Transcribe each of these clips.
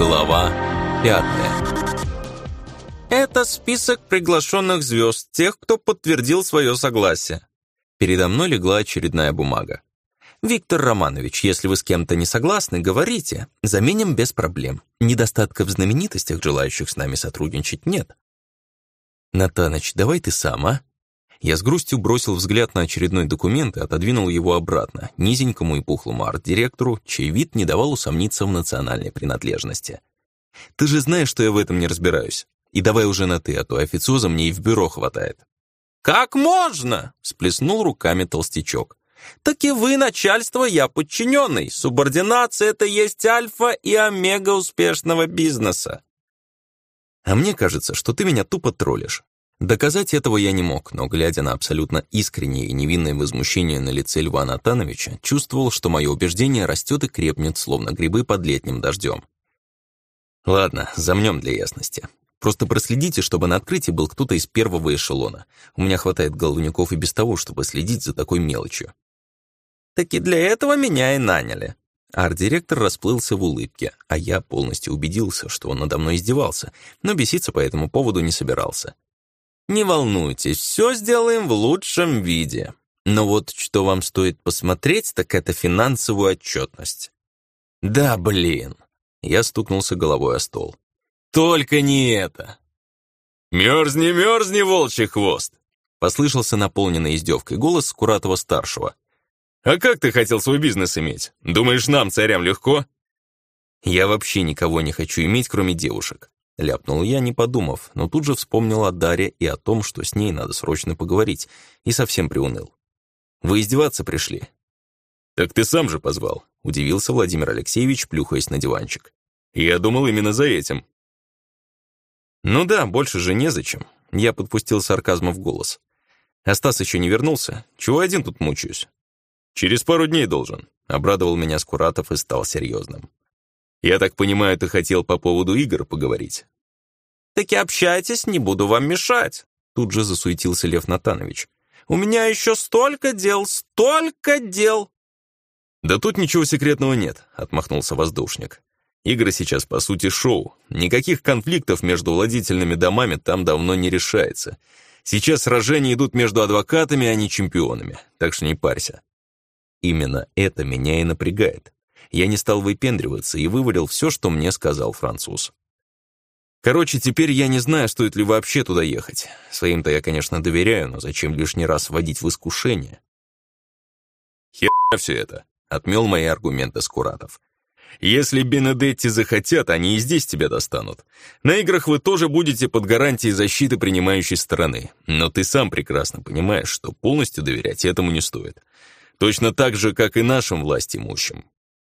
Глава пятая. Это список приглашенных звезд, тех, кто подтвердил свое согласие. Передо мной легла очередная бумага. «Виктор Романович, если вы с кем-то не согласны, говорите. Заменим без проблем. Недостатков в знаменитостях, желающих с нами сотрудничать, нет». «Натаныч, давай ты сам, а?» Я с грустью бросил взгляд на очередной документ и отодвинул его обратно, низенькому и пухлому арт-директору, чей вид не давал усомниться в национальной принадлежности. «Ты же знаешь, что я в этом не разбираюсь. И давай уже на «ты», а то официоза мне и в бюро хватает». «Как можно?» — сплеснул руками толстячок. «Так и вы, начальство, я подчиненный. Субординация — это есть альфа и омега успешного бизнеса». «А мне кажется, что ты меня тупо троллишь. Доказать этого я не мог, но, глядя на абсолютно искреннее и невинное возмущение на лице Льва Натановича, чувствовал, что мое убеждение растет и крепнет, словно грибы под летним дождем. Ладно, замнем для ясности. Просто проследите, чтобы на открытии был кто-то из первого эшелона. У меня хватает головников и без того, чтобы следить за такой мелочью. Так и для этого меня и наняли. Арт-директор расплылся в улыбке, а я полностью убедился, что он надо мной издевался, но беситься по этому поводу не собирался. Не волнуйтесь, все сделаем в лучшем виде. Но вот что вам стоит посмотреть, так это финансовую отчетность. Да, блин. Я стукнулся головой о стол. Только не это. «Мерзни, мерзни, волчий хвост!» Послышался наполненный издевкой голос Скуратова-старшего. «А как ты хотел свой бизнес иметь? Думаешь, нам, царям, легко?» «Я вообще никого не хочу иметь, кроме девушек. Ляпнул я, не подумав, но тут же вспомнил о Даре и о том, что с ней надо срочно поговорить, и совсем приуныл. «Вы издеваться пришли?» «Так ты сам же позвал», — удивился Владимир Алексеевич, плюхаясь на диванчик. «Я думал именно за этим». «Ну да, больше же незачем», — я подпустил сарказма в голос. «А еще не вернулся? Чего один тут мучаюсь?» «Через пару дней должен», — обрадовал меня Скуратов и стал серьезным. «Я так понимаю, ты хотел по поводу игр поговорить?» «Так и общайтесь, не буду вам мешать», — тут же засуетился Лев Натанович. «У меня еще столько дел, столько дел!» «Да тут ничего секретного нет», — отмахнулся воздушник. «Игры сейчас, по сути, шоу. Никаких конфликтов между владительными домами там давно не решается. Сейчас сражения идут между адвокатами, а не чемпионами, так что не парься». Именно это меня и напрягает. Я не стал выпендриваться и вывалил все, что мне сказал француз. Короче, теперь я не знаю, стоит ли вообще туда ехать. Своим-то я, конечно, доверяю, но зачем лишний раз вводить в искушение? Херня все это, отмел мои аргументы Скуратов. Если Бенедетти захотят, они и здесь тебя достанут. На играх вы тоже будете под гарантией защиты принимающей стороны, но ты сам прекрасно понимаешь, что полностью доверять этому не стоит. Точно так же, как и нашим власть имущим.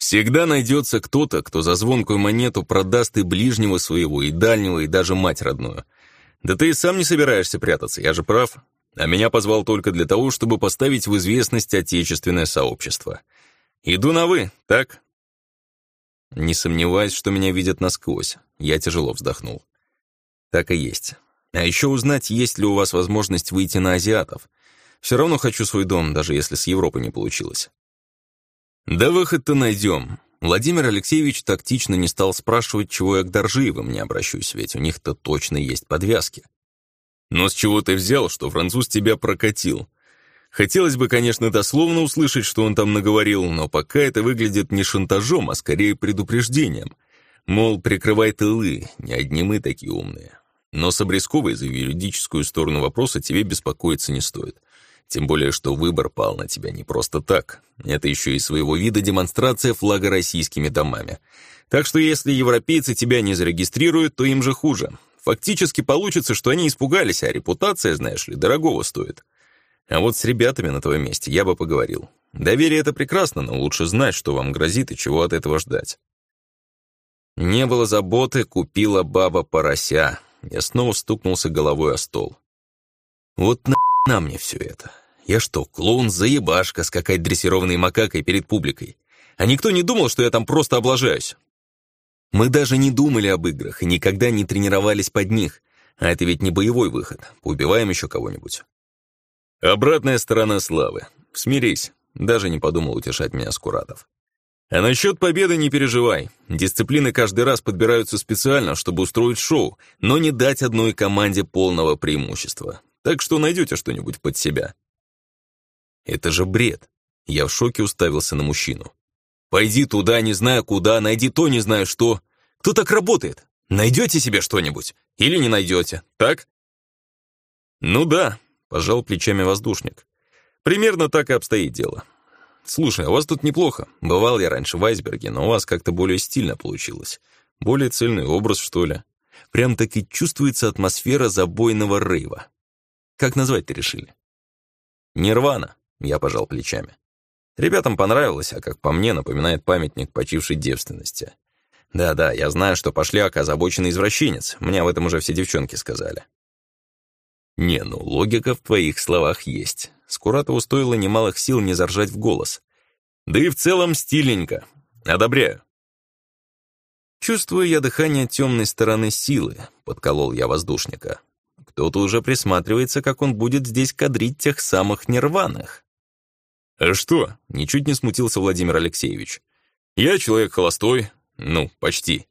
Всегда найдется кто-то, кто за звонкую монету продаст и ближнего своего, и дальнего, и даже мать родную. Да ты и сам не собираешься прятаться, я же прав. А меня позвал только для того, чтобы поставить в известность отечественное сообщество. Иду на «вы», так? Не сомневаюсь, что меня видят насквозь. Я тяжело вздохнул. Так и есть. А еще узнать, есть ли у вас возможность выйти на азиатов. Все равно хочу свой дом, даже если с Европы не получилось. «Да выход-то найдем». Владимир Алексеевич тактично не стал спрашивать, чего я к Доржиевым не обращусь, ведь у них-то точно есть подвязки. «Но с чего ты взял, что француз тебя прокатил? Хотелось бы, конечно, дословно услышать, что он там наговорил, но пока это выглядит не шантажом, а скорее предупреждением. Мол, прикрывай тылы, не одни мы такие умные. Но с Обрезковой за юридическую сторону вопроса тебе беспокоиться не стоит. Тем более, что выбор пал на тебя не просто так. Это еще и своего вида демонстрация флага российскими домами. Так что если европейцы тебя не зарегистрируют, то им же хуже. Фактически получится, что они испугались, а репутация, знаешь ли, дорогого стоит. А вот с ребятами на твоем месте я бы поговорил. Доверие — это прекрасно, но лучше знать, что вам грозит и чего от этого ждать. Не было заботы, купила баба порося. Я снова стукнулся головой о стол. Вот на, на мне все это. Я что, клоун-заебашка, скакать дрессированной макакой перед публикой? А никто не думал, что я там просто облажаюсь? Мы даже не думали об играх и никогда не тренировались под них. А это ведь не боевой выход. Поубиваем еще кого-нибудь. Обратная сторона славы. Смирись. Даже не подумал утешать меня Скуратов. А насчет победы не переживай. Дисциплины каждый раз подбираются специально, чтобы устроить шоу, но не дать одной команде полного преимущества. Так что найдете что-нибудь под себя. Это же бред. Я в шоке уставился на мужчину. Пойди туда, не знаю куда, найди то, не знаю что. Кто так работает? Найдете себе что-нибудь? Или не найдете, так? Ну да, пожал плечами воздушник. Примерно так и обстоит дело. Слушай, а у вас тут неплохо. Бывал я раньше в айсберге, но у вас как-то более стильно получилось. Более цельный образ, что ли. Прям так и чувствуется атмосфера забойного рейва. Как назвать-то решили? Нирвана, я пожал плечами. Ребятам понравилось, а как по мне, напоминает памятник почившей девственности. Да-да, я знаю, что пошляк озабоченный извращенец. Мне об этом уже все девчонки сказали. Не, ну логика в твоих словах есть. Скуратову стоило немалых сил не заржать в голос. Да и в целом стиленько. Одобряю. Чувствую я дыхание темной стороны силы, подколол я воздушника. Кто-то уже присматривается, как он будет здесь кадрить тех самых нирваных. «А что?» — ничуть не смутился Владимир Алексеевич. «Я человек холостой. Ну, почти.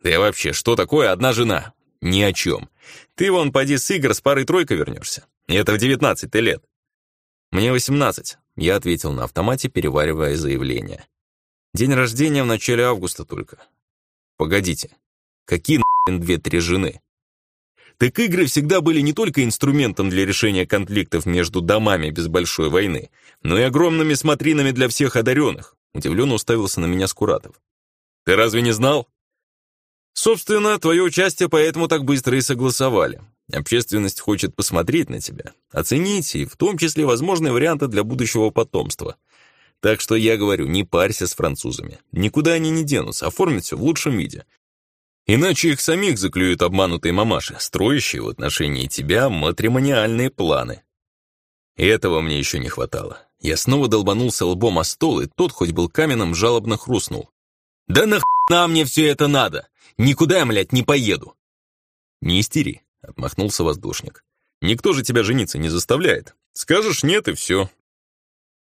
Да и вообще, что такое одна жена? Ни о чем. Ты вон поди с игр с парой-тройкой вернешься. Это в девятнадцать лет. «Мне восемнадцать», — я ответил на автомате, переваривая заявление. «День рождения в начале августа только». «Погодите, какие нахрен две-три жены?» Так игры всегда были не только инструментом для решения конфликтов между домами без большой войны, но и огромными смотринами для всех одаренных. Удивленно уставился на меня Скуратов. «Ты разве не знал?» «Собственно, твое участие поэтому так быстро и согласовали. Общественность хочет посмотреть на тебя, оценить и в том числе возможные варианты для будущего потомства. Так что я говорю, не парься с французами. Никуда они не денутся, оформят все в лучшем виде. Иначе их самих заклюют обманутые мамаши, строящие в отношении тебя матримониальные планы. Этого мне еще не хватало. Я снова долбанулся лбом о стол, и тот, хоть был каменным, жалобно хрустнул. «Да нахрена мне все это надо? Никуда я, млядь, не поеду!» «Не истери. — отмахнулся воздушник. «Никто же тебя жениться не заставляет. Скажешь нет, и все.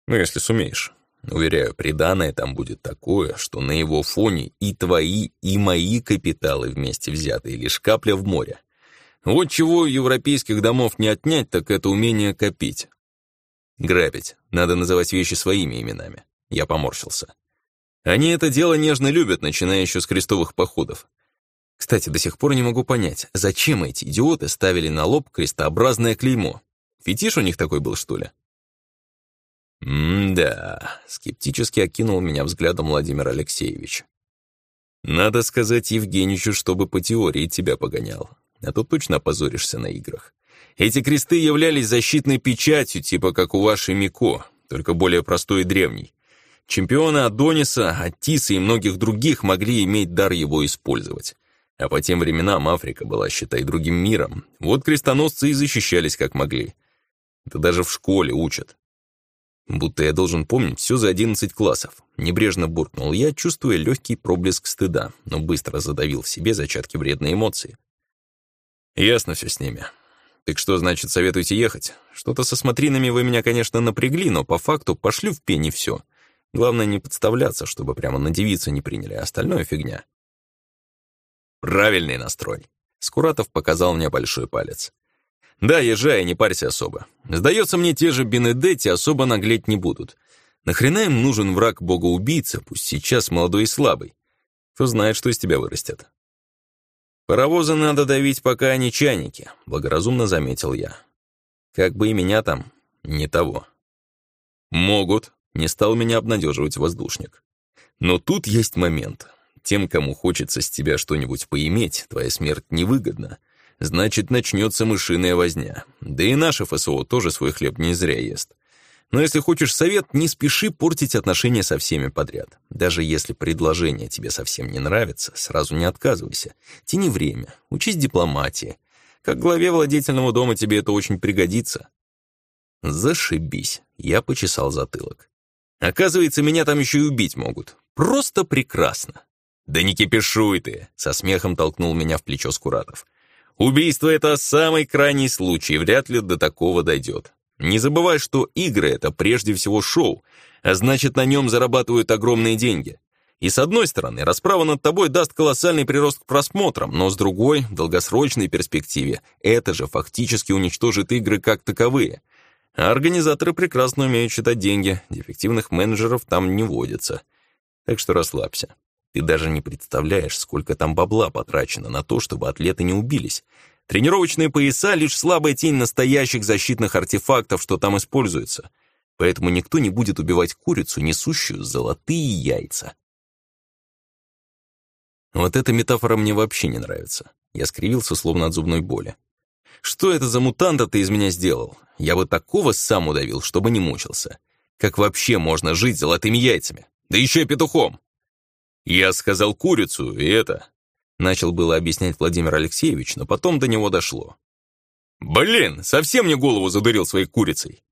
Ну, если сумеешь. Уверяю, приданное там будет такое, что на его фоне и твои, и мои капиталы вместе взятые лишь капля в море. Вот чего европейских домов не отнять, так это умение копить. Грабить. Надо называть вещи своими именами. Я поморщился. Они это дело нежно любят, начиная еще с крестовых походов. Кстати, до сих пор не могу понять, зачем эти идиоты ставили на лоб крестообразное клеймо? Фетиш у них такой был, что ли? «М-да», — скептически окинул меня взглядом Владимир Алексеевич. «Надо сказать Евгеньевичу, чтобы по теории тебя погонял, а то точно опозоришься на играх. Эти кресты являлись защитной печатью, типа как у вашей Мико, только более простой и древней. Чемпионы Адониса, Аттиса и многих других могли иметь дар его использовать. А по тем временам Африка была, считай, другим миром. Вот крестоносцы и защищались как могли. Это даже в школе учат. Будто я должен помнить все за одиннадцать классов. Небрежно буркнул я, чувствуя легкий проблеск стыда, но быстро задавил в себе зачатки вредной эмоции. Ясно все с ними. Так что, значит, советуете ехать? Что-то со смотринами вы меня, конечно, напрягли, но по факту пошлю в пени все. Главное не подставляться, чтобы прямо на девицу не приняли, а остальное фигня. Правильный настрой. Скуратов показал мне большой палец. Да, езжай, не парься особо. Сдается мне, те же Бенедетти особо наглеть не будут. Нахрена им нужен враг бога-убийца, пусть сейчас молодой и слабый? Кто знает, что из тебя вырастет. Паровозы надо давить, пока они чайники, благоразумно заметил я. Как бы и меня там, не того. Могут, не стал меня обнадеживать воздушник. Но тут есть момент. Тем, кому хочется с тебя что-нибудь поиметь, твоя смерть невыгодна. Значит, начнется мышиная возня. Да и наше ФСО тоже свой хлеб не зря ест. Но если хочешь совет, не спеши портить отношения со всеми подряд. Даже если предложение тебе совсем не нравится, сразу не отказывайся. Тяни время, учись дипломатии. Как главе владетельного дома тебе это очень пригодится. Зашибись, я почесал затылок. Оказывается, меня там еще и убить могут. Просто прекрасно. «Да не кипишуй ты!» — со смехом толкнул меня в плечо Скуратов. «Убийство — это самый крайний случай, вряд ли до такого дойдет. Не забывай, что игры — это прежде всего шоу, а значит, на нем зарабатывают огромные деньги. И с одной стороны, расправа над тобой даст колоссальный прирост к просмотрам, но с другой, в долгосрочной перспективе, это же фактически уничтожит игры как таковые. А организаторы прекрасно умеют считать деньги, дефективных менеджеров там не водится. Так что расслабься. Ты даже не представляешь, сколько там бабла потрачено на то, чтобы атлеты не убились. Тренировочные пояса — лишь слабая тень настоящих защитных артефактов, что там используется. Поэтому никто не будет убивать курицу, несущую золотые яйца. Вот эта метафора мне вообще не нравится. Я скривился, словно от зубной боли. Что это за мутанта ты из меня сделал? Я бы такого сам удавил, чтобы не мучился. Как вообще можно жить золотыми яйцами? Да еще и петухом! Я сказал курицу, и это... Начал было объяснять Владимир Алексеевич, но потом до него дошло. Блин, совсем мне голову задурил своей курицей.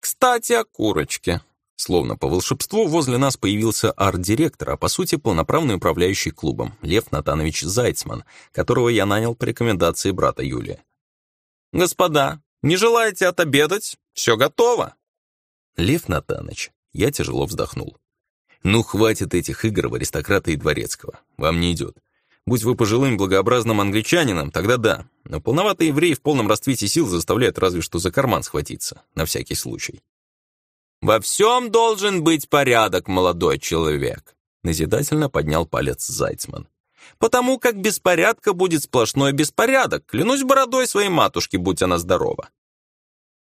Кстати, о курочке. Словно по волшебству, возле нас появился арт-директор, а по сути полноправный управляющий клубом, Лев Натанович Зайцман, которого я нанял по рекомендации брата Юлии. «Господа, не желаете отобедать? Все готово!» Лев Натанович, я тяжело вздохнул. «Ну, хватит этих игр в аристократа и дворецкого. Вам не идет. Будь вы пожилым благообразным англичанином, тогда да. Но полноватый еврей в полном расцвете сил заставляет разве что за карман схватиться, на всякий случай. «Во всем должен быть порядок, молодой человек», назидательно поднял палец Зайцман. «Потому как без порядка будет сплошной беспорядок, клянусь бородой своей матушки, будь она здорова».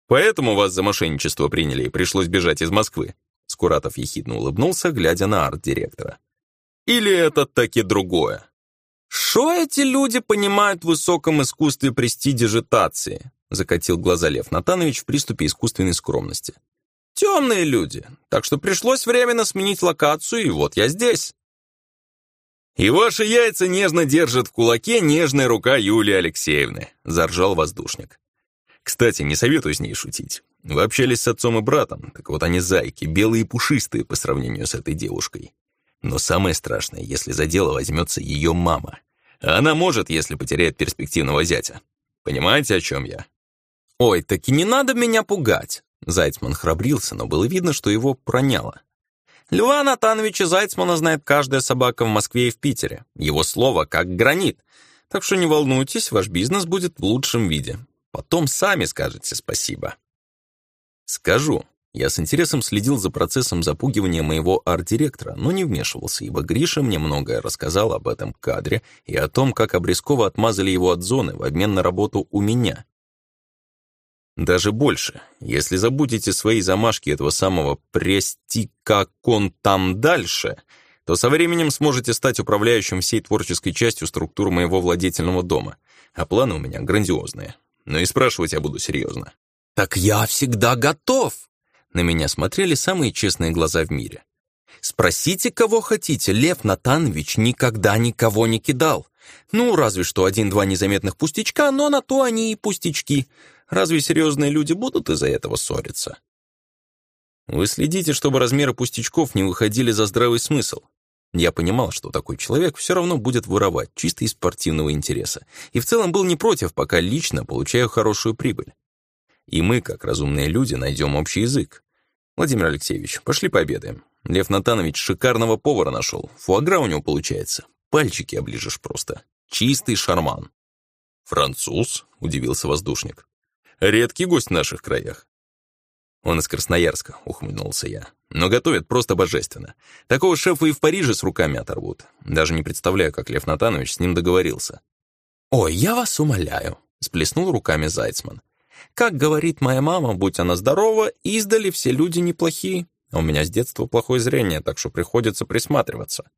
«Поэтому вас за мошенничество приняли и пришлось бежать из Москвы», Скуратов ехидно улыбнулся, глядя на арт-директора. «Или это таки другое?» «Шо эти люди понимают в высоком искусстве престидижитации?» закатил глаза Лев Натанович в приступе искусственной скромности. Темные люди, так что пришлось временно сменить локацию, и вот я здесь. «И ваши яйца нежно держит в кулаке нежная рука Юлии Алексеевны», — заржал воздушник. «Кстати, не советую с ней шутить. Вы общались с отцом и братом, так вот они зайки, белые и пушистые по сравнению с этой девушкой. Но самое страшное, если за дело возьмется ее мама. А она может, если потеряет перспективного зятя. Понимаете, о чем я?» «Ой, так и не надо меня пугать. Зайцман храбрился, но было видно, что его проняло. Льва Натановича Зайцмана знает каждая собака в Москве и в Питере. Его слово как гранит. Так что не волнуйтесь, ваш бизнес будет в лучшем виде. Потом сами скажете спасибо. Скажу. Я с интересом следил за процессом запугивания моего арт-директора, но не вмешивался, ибо Гриша мне многое рассказал об этом кадре и о том, как обрезково отмазали его от зоны в обмен на работу у меня. Даже больше. Если забудете свои замашки этого самого «прести как он там дальше», то со временем сможете стать управляющим всей творческой частью структуры моего владетельного дома. А планы у меня грандиозные. Но и спрашивать я буду серьезно. «Так я всегда готов!» На меня смотрели самые честные глаза в мире. «Спросите, кого хотите, Лев Натанович никогда никого не кидал. Ну, разве что один-два незаметных пустячка, но на то они и пустячки. Разве серьезные люди будут из-за этого ссориться? Вы следите, чтобы размеры пустячков не выходили за здравый смысл. Я понимал, что такой человек все равно будет воровать, чисто из спортивного интереса, и в целом был не против, пока лично получаю хорошую прибыль. И мы, как разумные люди, найдем общий язык. Владимир Алексеевич, пошли пообедаем. Лев Натанович шикарного повара нашел. Фуагра у него получается. Пальчики оближешь просто. Чистый шарман. «Француз?» — удивился воздушник. Редкий гость в наших краях. Он из Красноярска, ухмыльнулся я. Но готовит просто божественно. Такого шефа и в Париже с руками оторвут. Даже не представляю, как Лев Натанович с ним договорился. «Ой, я вас умоляю», — сплеснул руками Зайцман. «Как говорит моя мама, будь она здорова, издали все люди неплохие. У меня с детства плохое зрение, так что приходится присматриваться».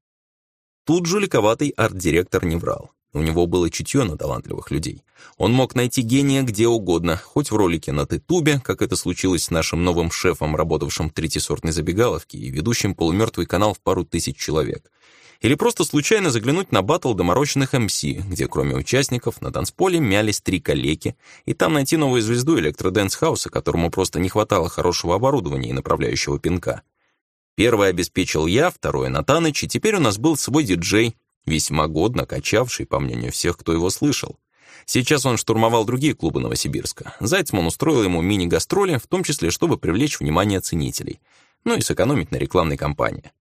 Тут жуликоватый арт-директор не врал. У него было чутье на талантливых людей. Он мог найти гения где угодно, хоть в ролике на Тытубе, как это случилось с нашим новым шефом, работавшим в третьесортной забегаловке и ведущим полумертвый канал в пару тысяч человек. Или просто случайно заглянуть на батл доморощенных MC, где кроме участников на танцполе мялись три калеки, и там найти новую звезду электродэнс-хауса, которому просто не хватало хорошего оборудования и направляющего пинка. Первое обеспечил я, второе — Натаныч, и теперь у нас был свой диджей, весьма годно качавший, по мнению всех, кто его слышал. Сейчас он штурмовал другие клубы Новосибирска. Зайцман устроил ему мини-гастроли, в том числе, чтобы привлечь внимание ценителей, ну и сэкономить на рекламной кампании.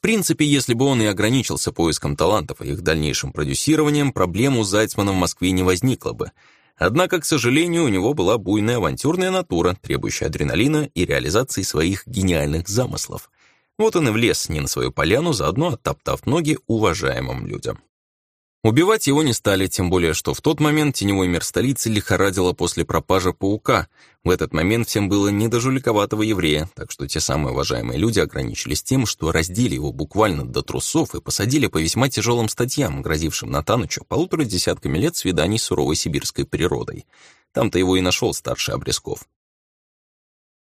Принципе, если бы он и ограничился поиском талантов и их дальнейшим продюсированием, проблем у Зайцмана в Москве не возникло бы. Однако, к сожалению, у него была буйная авантюрная натура, требующая адреналина и реализации своих гениальных замыслов. Вот он и влез не на свою поляну, заодно оттоптав ноги уважаемым людям. Убивать его не стали, тем более, что в тот момент теневой мир столицы лихорадило после пропажи паука. В этот момент всем было не до жуликоватого еврея, так что те самые уважаемые люди ограничились тем, что раздели его буквально до трусов и посадили по весьма тяжелым статьям, грозившим Натанычу полутора десятками лет свиданий с суровой сибирской природой. Там-то его и нашел старший Обрезков.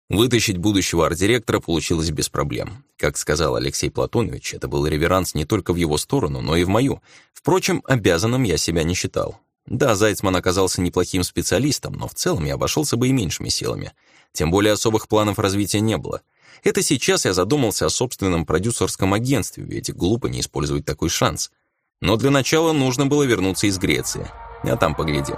Вытащить будущего арт-директора получилось без проблем. Как сказал Алексей Платонович, это был реверанс не только в его сторону, но и в мою. Впрочем, обязанным я себя не считал. Да, Зайцман оказался неплохим специалистом, но в целом я обошелся бы и меньшими силами. Тем более особых планов развития не было. Это сейчас я задумался о собственном продюсерском агентстве, ведь глупо не использовать такой шанс. Но для начала нужно было вернуться из Греции, а там поглядим.